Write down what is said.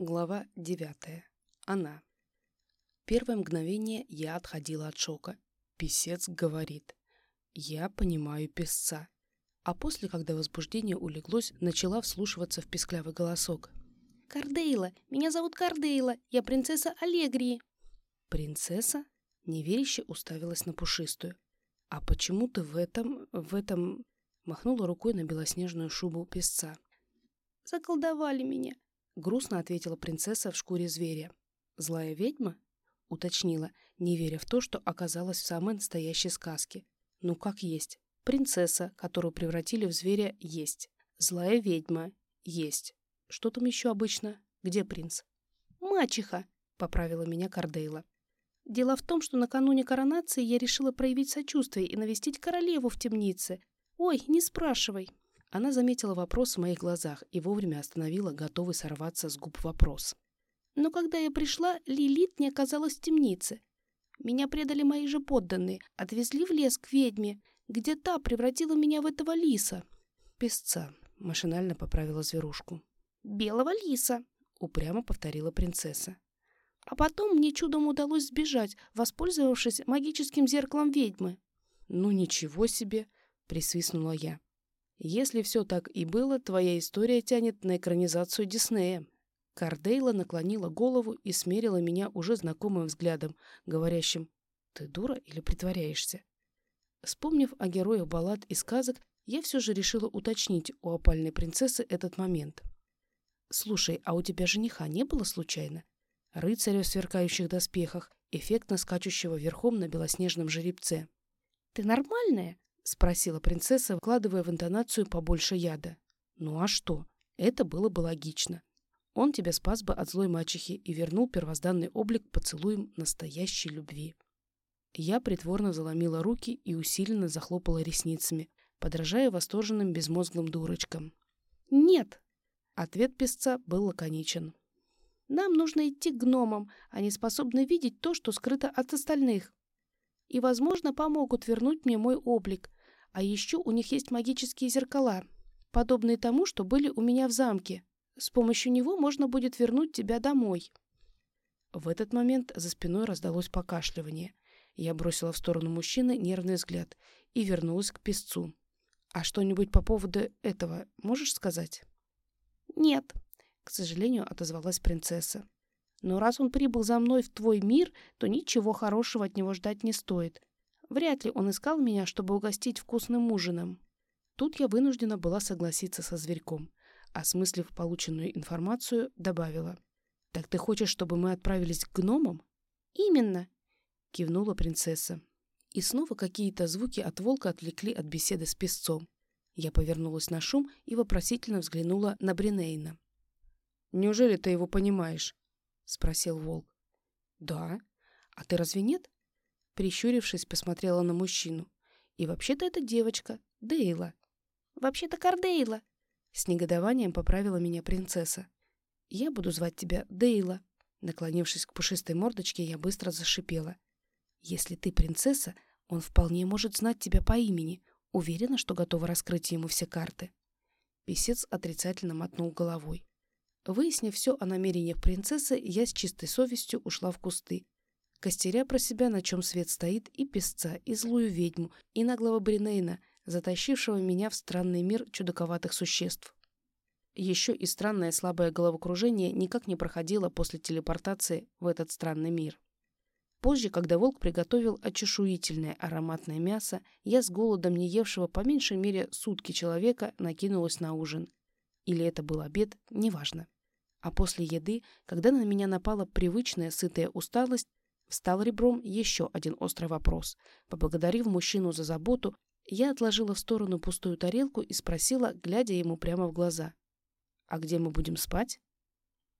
Глава девятая. Она. Первое мгновение я отходила от шока. Песец говорит. Я понимаю песца. А после, когда возбуждение улеглось, начала вслушиваться в песклявый голосок. «Кардейла! Меня зовут Кардейла! Я принцесса Аллегрии!» «Принцесса?» Неверяще уставилась на пушистую. «А почему ты в этом... в этом...» Махнула рукой на белоснежную шубу песца. «Заколдовали меня!» Грустно ответила принцесса в шкуре зверя. «Злая ведьма?» Уточнила, не веря в то, что оказалась в самой настоящей сказке. «Ну как есть. Принцесса, которую превратили в зверя, есть. Злая ведьма. Есть. Что там еще обычно? Где принц?» «Мачеха!» — поправила меня Кардейла. «Дело в том, что накануне коронации я решила проявить сочувствие и навестить королеву в темнице. Ой, не спрашивай!» Она заметила вопрос в моих глазах и вовремя остановила, готовый сорваться с губ вопрос. Но когда я пришла, Лилит не оказалась в темнице. Меня предали мои же подданные, отвезли в лес к ведьме, где та превратила меня в этого лиса. Песца, машинально поправила зверушку. Белого лиса, упрямо повторила принцесса. А потом мне чудом удалось сбежать, воспользовавшись магическим зеркалом ведьмы. Ну ничего себе, присвистнула я. Если все так и было, твоя история тянет на экранизацию Диснея. Кардейла наклонила голову и смерила меня уже знакомым взглядом, говорящим «Ты дура или притворяешься?». Вспомнив о героях баллад и сказок, я все же решила уточнить у опальной принцессы этот момент. «Слушай, а у тебя жениха не было случайно? Рыцаря в сверкающих доспехах, эффектно скачущего верхом на белоснежном жеребце». «Ты нормальная?» — спросила принцесса, вкладывая в интонацию побольше яда. «Ну а что? Это было бы логично. Он тебя спас бы от злой мачехи и вернул первозданный облик поцелуем настоящей любви». Я притворно заломила руки и усиленно захлопала ресницами, подражая восторженным безмозглым дурочкам. «Нет!» Ответ песца был лаконичен. «Нам нужно идти к гномам. Они способны видеть то, что скрыто от остальных. И, возможно, помогут вернуть мне мой облик. А еще у них есть магические зеркала, подобные тому, что были у меня в замке. С помощью него можно будет вернуть тебя домой. В этот момент за спиной раздалось покашливание. Я бросила в сторону мужчины нервный взгляд и вернулась к песцу. «А что-нибудь по поводу этого можешь сказать?» «Нет», — к сожалению, отозвалась принцесса. «Но раз он прибыл за мной в твой мир, то ничего хорошего от него ждать не стоит. Вряд ли он искал меня, чтобы угостить вкусным ужином. Тут я вынуждена была согласиться со зверьком. Осмыслив полученную информацию, добавила. «Так ты хочешь, чтобы мы отправились к гномам?» «Именно!» — кивнула принцесса. И снова какие-то звуки от волка отвлекли от беседы с песцом. Я повернулась на шум и вопросительно взглянула на Бринейна. «Неужели ты его понимаешь?» — спросил волк. «Да. А ты разве нет?» Прищурившись, посмотрела на мужчину. «И вообще-то это девочка, Дейла». «Вообще-то Кардейла», — с негодованием поправила меня принцесса. «Я буду звать тебя Дейла». Наклонившись к пушистой мордочке, я быстро зашипела. «Если ты принцесса, он вполне может знать тебя по имени. Уверена, что готова раскрыть ему все карты». Песец отрицательно мотнул головой. Выяснив все о намерениях принцессы, я с чистой совестью ушла в кусты, костеря про себя, на чем свет стоит, и песца, и злую ведьму, и наглого Бринейна, затащившего меня в странный мир чудаковатых существ. Еще и странное слабое головокружение никак не проходило после телепортации в этот странный мир. Позже, когда волк приготовил очешуительное ароматное мясо, я с голодом не евшего по меньшей мере сутки человека накинулась на ужин. Или это был обед, неважно. А после еды, когда на меня напала привычная сытая усталость, Встал ребром еще один острый вопрос. Поблагодарив мужчину за заботу, я отложила в сторону пустую тарелку и спросила, глядя ему прямо в глаза. «А где мы будем спать?»